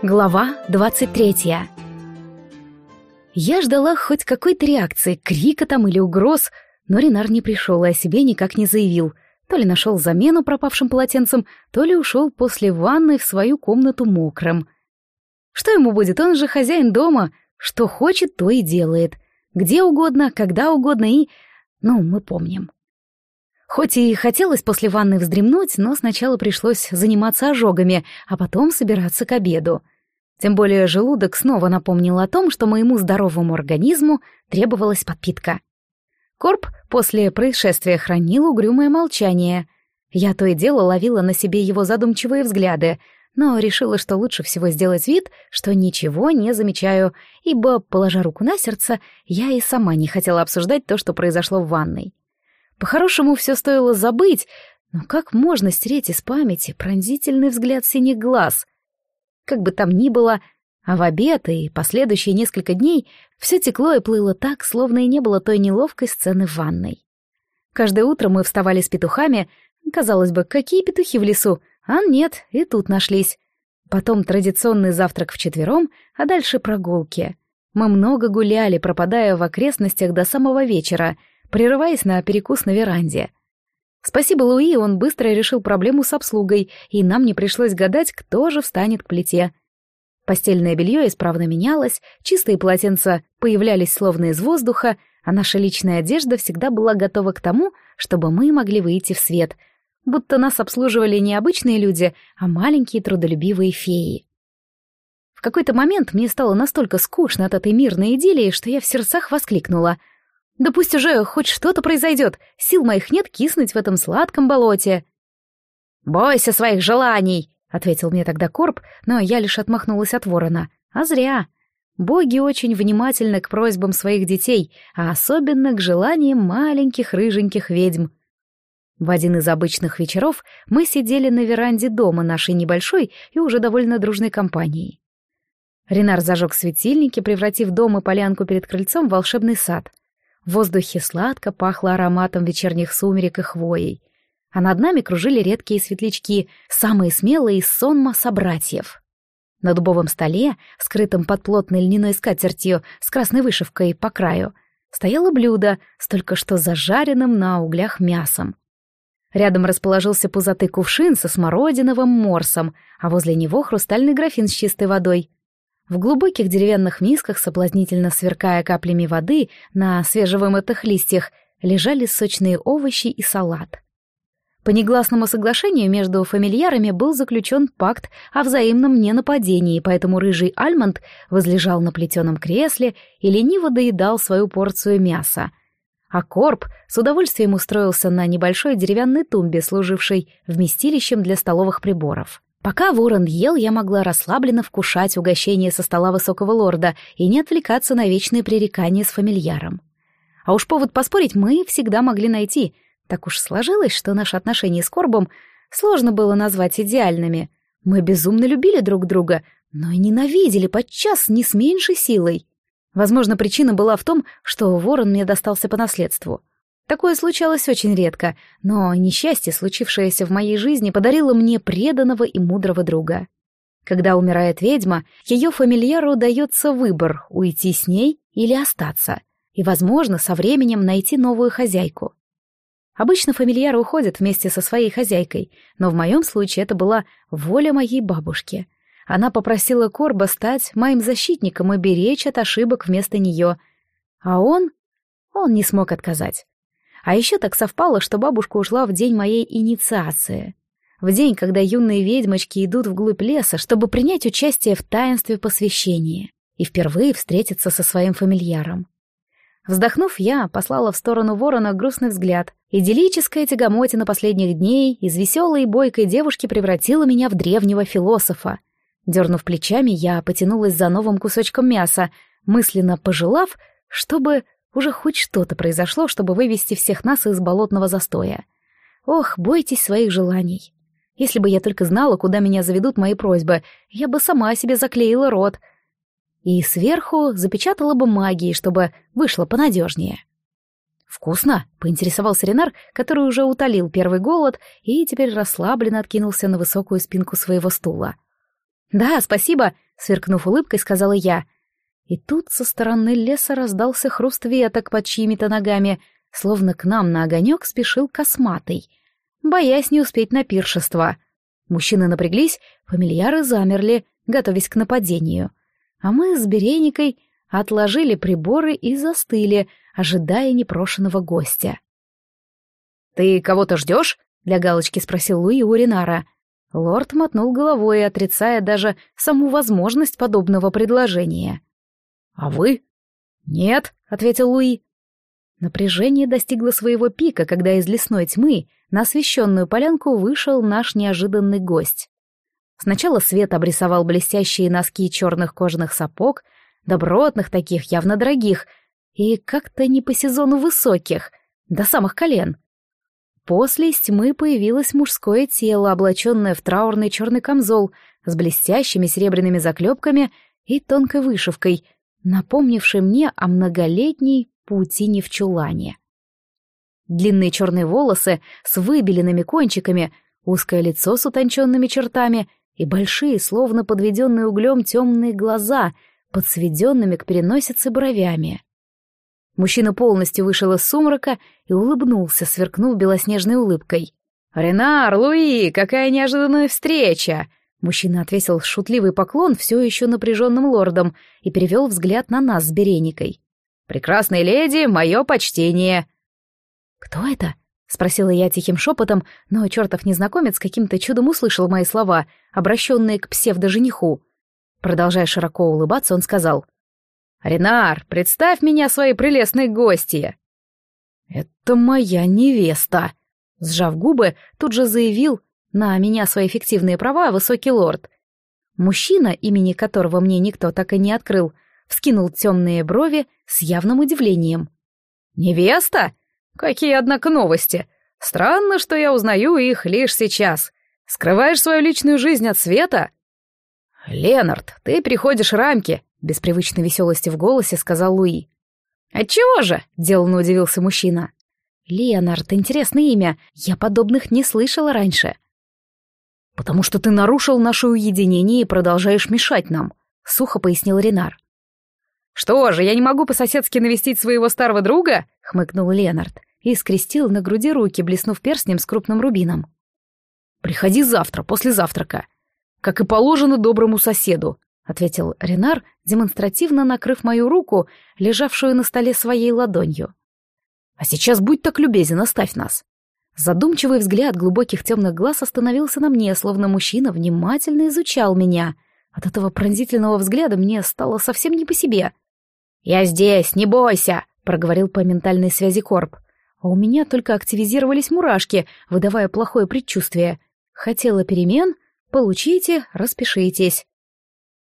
Глава 23 Я ждала хоть какой-то реакции, крика там или угроз, но Ренар не пришел и о себе никак не заявил. То ли нашел замену пропавшим полотенцем, то ли ушел после ванны в свою комнату мокрым. Что ему будет, он же хозяин дома, что хочет, то и делает. Где угодно, когда угодно и... Ну, мы помним. Хоть и хотелось после ванны вздремнуть, но сначала пришлось заниматься ожогами, а потом собираться к обеду. Тем более желудок снова напомнил о том, что моему здоровому организму требовалась подпитка. Корп после происшествия хранил угрюмое молчание. Я то и дело ловила на себе его задумчивые взгляды, но решила, что лучше всего сделать вид, что ничего не замечаю, ибо, положа руку на сердце, я и сама не хотела обсуждать то, что произошло в ванной. По-хорошему, все стоило забыть, но как можно стереть из памяти пронзительный взгляд синих глаз — как бы там ни было, а в обед и последующие несколько дней все текло и плыло так, словно и не было той неловкой сцены в ванной. Каждое утро мы вставали с петухами. Казалось бы, какие петухи в лесу? А нет, и тут нашлись. Потом традиционный завтрак вчетвером, а дальше прогулки. Мы много гуляли, пропадая в окрестностях до самого вечера, прерываясь на перекус на веранде — Спасибо Луи, он быстро решил проблему с обслугой, и нам не пришлось гадать, кто же встанет к плите. Постельное белье исправно менялось, чистые полотенца появлялись словно из воздуха, а наша личная одежда всегда была готова к тому, чтобы мы могли выйти в свет, будто нас обслуживали не обычные люди, а маленькие трудолюбивые феи. В какой-то момент мне стало настолько скучно от этой мирной идиллии, что я в сердцах воскликнула — да пусть уже хоть что-то произойдет, сил моих нет киснуть в этом сладком болоте. «Бойся своих желаний», — ответил мне тогда Корп, но я лишь отмахнулась от ворона. А зря. Боги очень внимательны к просьбам своих детей, а особенно к желаниям маленьких рыженьких ведьм. В один из обычных вечеров мы сидели на веранде дома нашей небольшой и уже довольно дружной компанией. Ренар зажег светильники, превратив дом и полянку перед крыльцом в волшебный сад. В воздухе сладко пахло ароматом вечерних сумерек и хвоей, а над нами кружили редкие светлячки, самые смелые из сонма собратьев. На дубовом столе, скрытом под плотной льняной скатертью с красной вышивкой по краю, стояло блюдо с только что зажаренным на углях мясом. Рядом расположился пузатый кувшин со смородиновым морсом, а возле него хрустальный графин с чистой водой. В глубоких деревянных мисках, соблазнительно сверкая каплями воды на свежевымытых листьях, лежали сочные овощи и салат. По негласному соглашению между фамильярами был заключен пакт о взаимном ненападении, поэтому рыжий Альмонд возлежал на плетеном кресле и лениво доедал свою порцию мяса. А Корп с удовольствием устроился на небольшой деревянной тумбе, служившей вместилищем для столовых приборов. Пока ворон ел, я могла расслабленно вкушать угощение со стола высокого лорда и не отвлекаться на вечные пререкания с фамильяром. А уж повод поспорить мы всегда могли найти. Так уж сложилось, что наши отношения с Корбом сложно было назвать идеальными. Мы безумно любили друг друга, но и ненавидели подчас не с меньшей силой. Возможно, причина была в том, что ворон мне достался по наследству — Такое случалось очень редко, но несчастье, случившееся в моей жизни, подарило мне преданного и мудрого друга. Когда умирает ведьма, ее фамильяру дается выбор — уйти с ней или остаться, и, возможно, со временем найти новую хозяйку. Обычно фамильяры уходят вместе со своей хозяйкой, но в моем случае это была воля моей бабушки. Она попросила Корба стать моим защитником и беречь от ошибок вместо нее. А он... Он не смог отказать. А еще так совпало, что бабушка ушла в день моей инициации. В день, когда юные ведьмочки идут вглубь леса, чтобы принять участие в таинстве посвящения и впервые встретиться со своим фамильяром. Вздохнув, я послала в сторону ворона грустный взгляд. Идиллическая тягомотина последних дней из веселой и бойкой девушки превратила меня в древнего философа. Дернув плечами, я потянулась за новым кусочком мяса, мысленно пожелав, чтобы уже хоть что-то произошло, чтобы вывести всех нас из болотного застоя. Ох, бойтесь своих желаний. Если бы я только знала, куда меня заведут мои просьбы, я бы сама себе заклеила рот. И сверху запечатала бы магией, чтобы вышло понадежнее. «Вкусно?» — поинтересовался Ренар, который уже утолил первый голод и теперь расслабленно откинулся на высокую спинку своего стула. «Да, спасибо», сверкнув улыбкой, сказала я. И тут со стороны леса раздался хруст веток под чьими-то ногами, словно к нам на огонек спешил косматый, боясь не успеть на пиршество. Мужчины напряглись, фамильяры замерли, готовясь к нападению. А мы с Береникой отложили приборы и застыли, ожидая непрошенного гостя. «Ты кого-то ждешь?» — для галочки спросил Луи у Ринара. Лорд мотнул головой, отрицая даже саму возможность подобного предложения. «А вы?» «Нет», — ответил Луи. Напряжение достигло своего пика, когда из лесной тьмы на освещенную полянку вышел наш неожиданный гость. Сначала свет обрисовал блестящие носки черных кожаных сапог, добротных таких, явно дорогих, и как-то не по сезону высоких, до самых колен. После из тьмы появилось мужское тело, облаченное в траурный черный камзол с блестящими серебряными заклепками и тонкой вышивкой — напомнивший мне о многолетней паутине в чулане. Длинные черные волосы с выбеленными кончиками, узкое лицо с утонченными чертами и большие, словно подведенные углем, темные глаза, подсведенными к переносице бровями. Мужчина полностью вышел из сумрака и улыбнулся, сверкнув белоснежной улыбкой. «Ренар, Луи, какая неожиданная встреча! Мужчина отвесил шутливый поклон все еще напряженным лордом и перевел взгляд на нас с Береникой. «Прекрасная леди, мое почтение!» «Кто это?» — спросила я тихим шепотом, но чертов незнакомец каким-то чудом услышал мои слова, обращенные к псевдожениху. Продолжая широко улыбаться, он сказал. «Ренар, представь меня своей прелестной гостье!» «Это моя невеста!» Сжав губы, тут же заявил, на меня свои фиктивные права высокий лорд. Мужчина, имени которого мне никто так и не открыл, вскинул темные брови с явным удивлением. «Невеста? Какие, однако, новости! Странно, что я узнаю их лишь сейчас. Скрываешь свою личную жизнь от света?» «Ленард, ты приходишь рамки», — без привычной веселости в голосе сказал Луи. «Отчего же?» — деланно удивился мужчина. «Ленард, интересное имя. Я подобных не слышала раньше». «Потому что ты нарушил наше уединение и продолжаешь мешать нам», — сухо пояснил Ренар. «Что же, я не могу по-соседски навестить своего старого друга?» — хмыкнул Ленард и скрестил на груди руки, блеснув перстнем с крупным рубином. «Приходи завтра, после завтрака, как и положено доброму соседу», — ответил Ренар, демонстративно накрыв мою руку, лежавшую на столе своей ладонью. «А сейчас будь так любезен, оставь нас. Задумчивый взгляд глубоких темных глаз остановился на мне, словно мужчина внимательно изучал меня. От этого пронзительного взгляда мне стало совсем не по себе. «Я здесь, не бойся!» — проговорил по ментальной связи Корп. А у меня только активизировались мурашки, выдавая плохое предчувствие. Хотела перемен? Получите, распишитесь.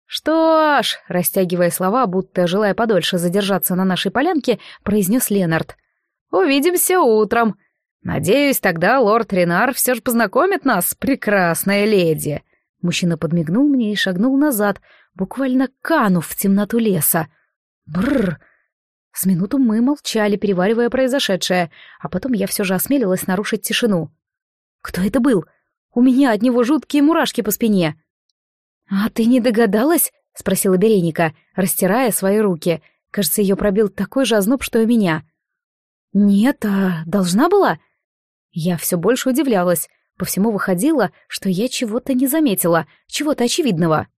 «Что ж», — растягивая слова, будто желая подольше задержаться на нашей полянке, произнес Ленард. «Увидимся утром. Надеюсь, тогда лорд Ренар все же познакомит нас, прекрасная леди. Мужчина подмигнул мне и шагнул назад, буквально канув в темноту леса. Бррр. С минуту мы молчали, переваривая произошедшее, а потом я все же осмелилась нарушить тишину. Кто это был? У меня от него жуткие мурашки по спине. А ты не догадалась? спросила Береника, растирая свои руки. Кажется, ее пробил такой же озноб, что и меня. Нет, а должна была? Я все больше удивлялась. По всему выходило, что я чего-то не заметила, чего-то очевидного.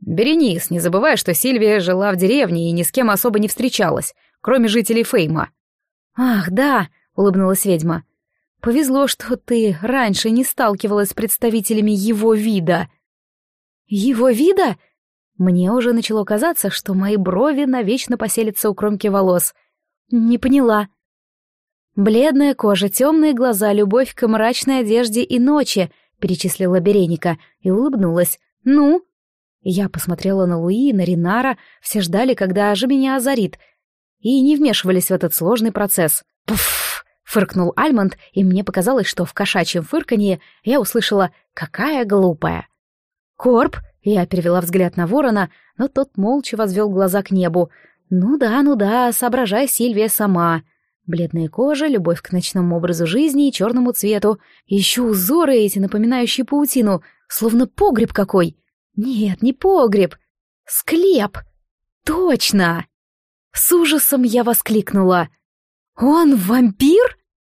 «Беренис, не забывай, что Сильвия жила в деревне и ни с кем особо не встречалась, кроме жителей Фейма». «Ах, да», — улыбнулась ведьма. «Повезло, что ты раньше не сталкивалась с представителями его вида». «Его вида?» Мне уже начало казаться, что мои брови навечно поселятся у кромки волос. «Не поняла». «Бледная кожа, темные глаза, любовь к мрачной одежде и ночи», — перечислила Береника и улыбнулась. «Ну?» Я посмотрела на Луи и на Ринара, все ждали, когда же меня озарит, и не вмешивались в этот сложный процесс. «Пф!» — фыркнул Альмонд, и мне показалось, что в кошачьем фырканье я услышала «какая глупая». «Корп!» — я перевела взгляд на ворона, но тот молча возвел глаза к небу. «Ну да, ну да, соображай, Сильвия, сама». Бледная кожа, любовь к ночному образу жизни и черному цвету. еще узоры эти, напоминающие паутину, словно погреб какой. Нет, не погреб. Склеп! Точно! С ужасом я воскликнула. «Он вампир?»